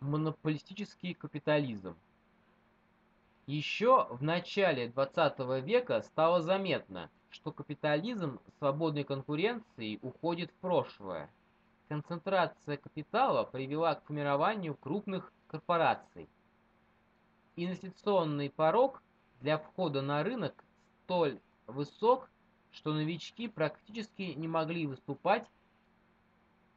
Монополистический капитализм Еще в начале XX века стало заметно, что капитализм свободной конкуренции уходит в прошлое. Концентрация капитала привела к формированию крупных корпораций. Инвестиционный порог для входа на рынок столь высок, что новички практически не могли выступать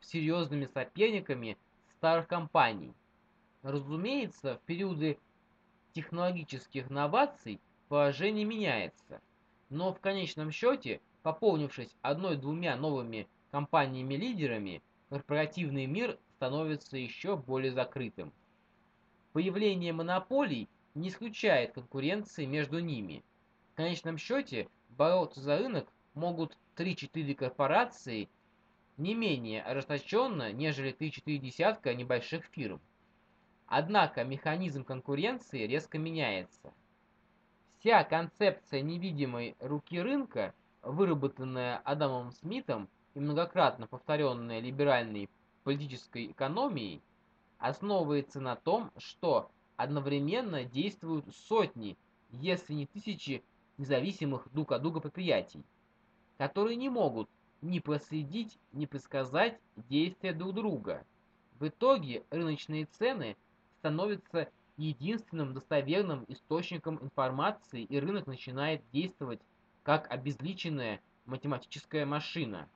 серьезными соперниками старых компаний. Разумеется, в периоды технологических новаций положение меняется, но в конечном счете, пополнившись одной-двумя новыми компаниями-лидерами, корпоративный мир становится еще более закрытым. Появление монополий не исключает конкуренции между ними. В конечном счете, бороться за рынок могут 3-4 корпорации не менее ожесточенно, нежели 3-4 десятка небольших фирм. Однако механизм конкуренции резко меняется. Вся концепция невидимой руки рынка, выработанная Адамом Смитом и многократно повторенная либеральной политической экономией, основывается на том, что одновременно действуют сотни, если не тысячи независимых друг от друга предприятий, которые не могут ни проследить, ни предсказать действия друг друга. В итоге рыночные цены – становится единственным достоверным источником информации и рынок начинает действовать как обезличенная математическая машина.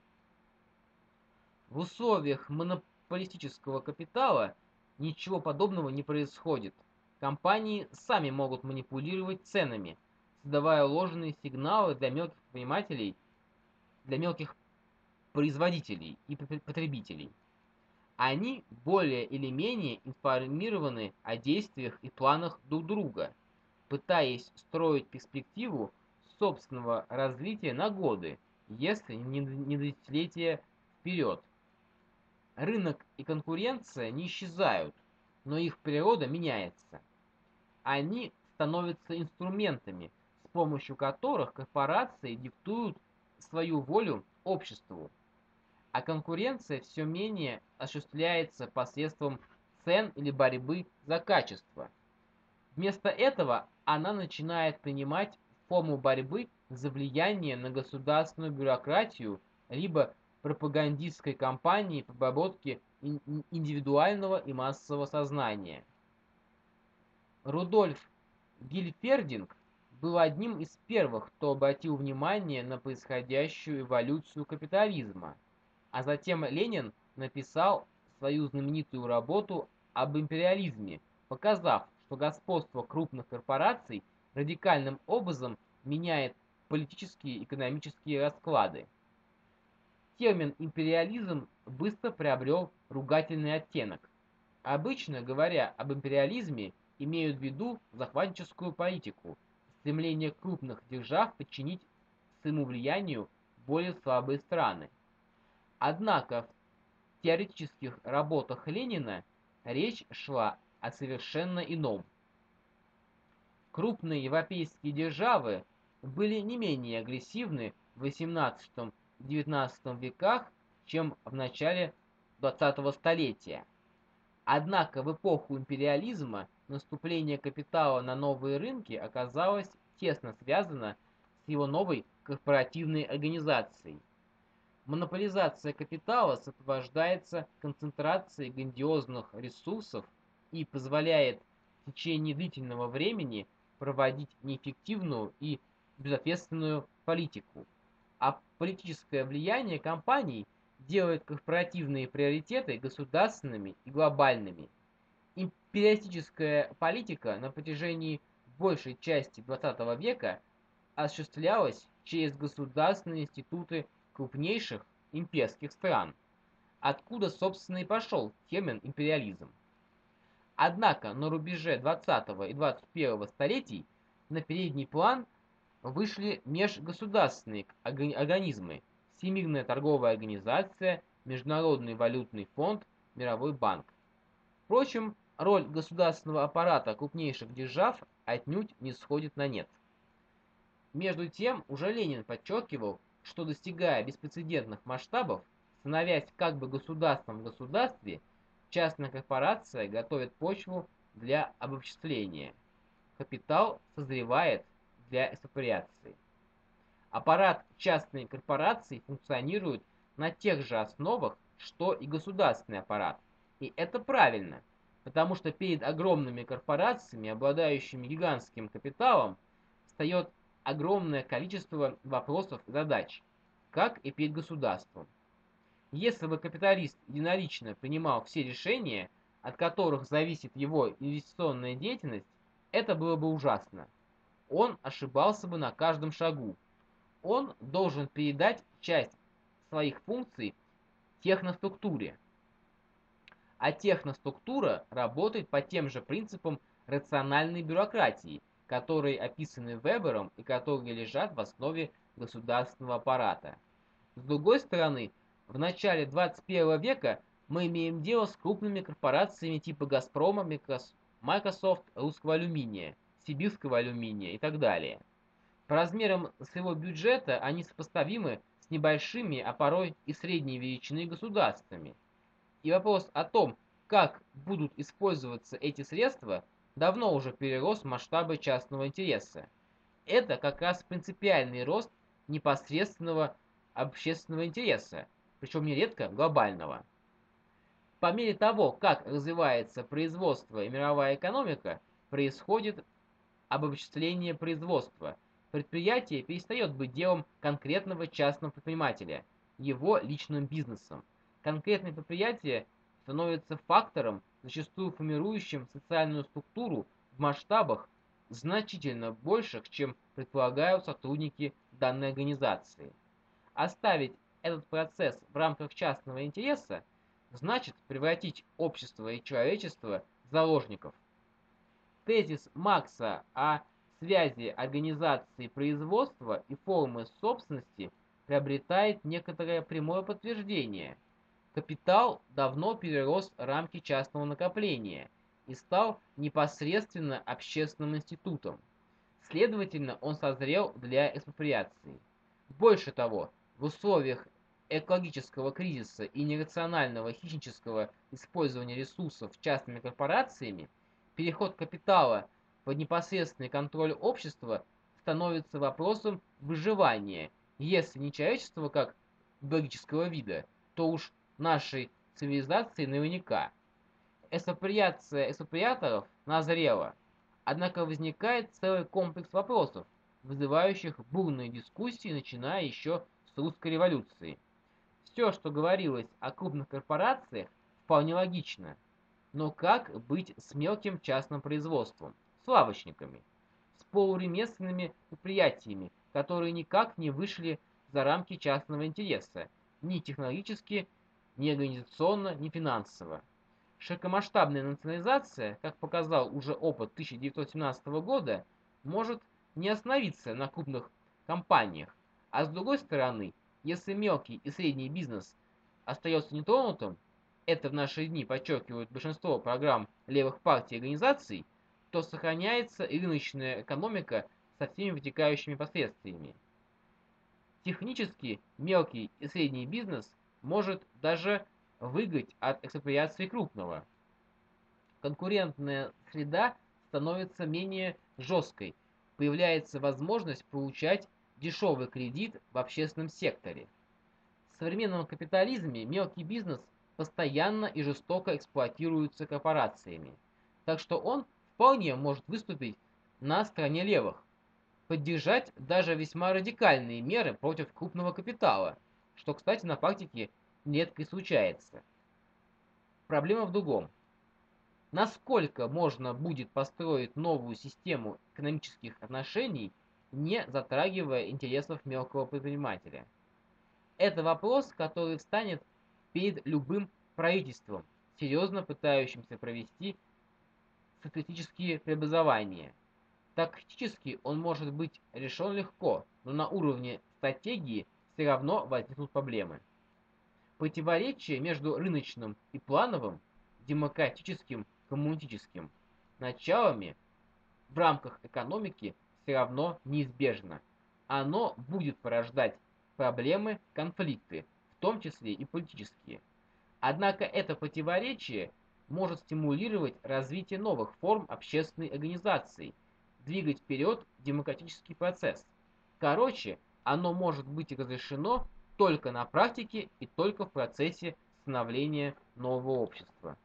В условиях монополистического капитала ничего подобного не происходит. Компании сами могут манипулировать ценами, создавая ложные сигналы для мелких предпринимателей, для мелких производителей и потребителей. Они более или менее информированы о действиях и планах друг друга, пытаясь строить перспективу собственного развития на годы, если не на десятилетия вперед. Рынок и конкуренция не исчезают, но их природа меняется. Они становятся инструментами, с помощью которых корпорации диктуют свою волю обществу а конкуренция все менее осуществляется посредством цен или борьбы за качество. Вместо этого она начинает принимать форму борьбы за влияние на государственную бюрократию либо пропагандистской кампании по обработке индивидуального и массового сознания. Рудольф Гильфердинг был одним из первых, кто обратил внимание на происходящую эволюцию капитализма – а затем Ленин написал свою знаменитую работу об империализме, показав, что господство крупных корпораций радикальным образом меняет политические и экономические расклады. Термин «империализм» быстро приобрел ругательный оттенок. Обычно, говоря об империализме, имеют в виду захватническую политику, стремление крупных держав подчинить своему влиянию более слабые страны. Однако в теоретических работах Ленина речь шла о совершенно ином. Крупные европейские державы были не менее агрессивны в XVIII-XIX веках, чем в начале XX столетия. Однако в эпоху империализма наступление капитала на новые рынки оказалось тесно связано с его новой корпоративной организацией – Монополизация капитала сопровождается концентрацией грандиозных ресурсов и позволяет в течение длительного времени проводить неэффективную и безответственную политику. А политическое влияние компаний делает корпоративные приоритеты государственными и глобальными. Империалистическая политика на протяжении большей части XX века осуществлялась через государственные институты крупнейших имперских стран, откуда, собственно, и пошел термин империализм. Однако на рубеже 20 и 21 столетий на передний план вышли межгосударственные организмы Всемирная торговая организация, Международный валютный фонд, Мировой банк. Впрочем, роль государственного аппарата крупнейших держав отнюдь не сходит на нет. Между тем, уже Ленин подчеркивал, что достигая беспрецедентных масштабов, становясь как бы государством в государстве, частная корпорация готовит почву для обобществления. Капитал созревает для экспроприации. Аппарат частной корпорации функционирует на тех же основах, что и государственный аппарат. И это правильно, потому что перед огромными корпорациями, обладающими гигантским капиталом, встает огромное количество вопросов и задач, как и перед государством. Если бы капиталист единолично принимал все решения, от которых зависит его инвестиционная деятельность, это было бы ужасно. Он ошибался бы на каждом шагу. Он должен передать часть своих функций техноструктуре. А техноструктура работает по тем же принципам рациональной бюрократии, которые описаны Вебером и которые лежат в основе государственного аппарата. С другой стороны, в начале 21 века мы имеем дело с крупными корпорациями типа Газпрома, Microsoft, Русского алюминия, Сибирского алюминия и так далее. По размерам своего бюджета они сопоставимы с небольшими, а порой и средней величины государствами. И вопрос о том, как будут использоваться эти средства, давно уже перерос масштабы частного интереса. Это как раз принципиальный рост непосредственного общественного интереса, причем нередко глобального. По мере того, как развивается производство и мировая экономика, происходит обобществление производства. Предприятие перестает быть делом конкретного частного предпринимателя, его личным бизнесом. Конкретное предприятие становится фактором, зачастую формирующим социальную структуру в масштабах значительно больших, чем предполагают сотрудники данной организации. Оставить этот процесс в рамках частного интереса значит превратить общество и человечество в заложников. Тезис Макса о связи организации производства и формы собственности приобретает некоторое прямое подтверждение. Капитал давно перерос рамки частного накопления и стал непосредственно общественным институтом. Следовательно, он созрел для экспроприации. Больше того, в условиях экологического кризиса и нерационального хищнического использования ресурсов частными корпорациями, переход капитала под непосредственный контроль общества становится вопросом выживания, если не человечества как биологического вида, то уж нашей цивилизации наверняка. Экспроприация экспроприаторов назрела, однако возникает целый комплекс вопросов, вызывающих бурные дискуссии, начиная еще с русской революции. Все, что говорилось о крупных корпорациях, вполне логично. Но как быть с мелким частным производством, с лавочниками, с полуремесленными предприятиями, которые никак не вышли за рамки частного интереса, ни технологически, ни организационно, ни финансово. Широкомасштабная национализация, как показал уже опыт 1917 года, может не остановиться на крупных компаниях, а с другой стороны, если мелкий и средний бизнес остается нетронутым, это в наши дни подчеркивают большинство программ левых партий и организаций, то сохраняется и рыночная экономика со всеми вытекающими последствиями. Технически мелкий и средний бизнес может даже выиграть от экспроприации крупного. Конкурентная среда становится менее жесткой, появляется возможность получать дешевый кредит в общественном секторе. В современном капитализме мелкий бизнес постоянно и жестоко эксплуатируется корпорациями, так что он вполне может выступить на стороне левых, поддержать даже весьма радикальные меры против крупного капитала, что, кстати, на практике нередко и случается. Проблема в другом. Насколько можно будет построить новую систему экономических отношений – не затрагивая интересов мелкого предпринимателя. Это вопрос, который встанет перед любым правительством, серьезно пытающимся провести социалистические преобразования. Тактически он может быть решен легко, но на уровне стратегии все равно возникнут проблемы. Противоречие между рыночным и плановым, демократическим, коммунистическим началами в рамках экономики все равно неизбежно. Оно будет порождать проблемы, конфликты, в том числе и политические. Однако это противоречие может стимулировать развитие новых форм общественной организации, двигать вперед демократический процесс. Короче, оно может быть разрешено только на практике и только в процессе становления нового общества.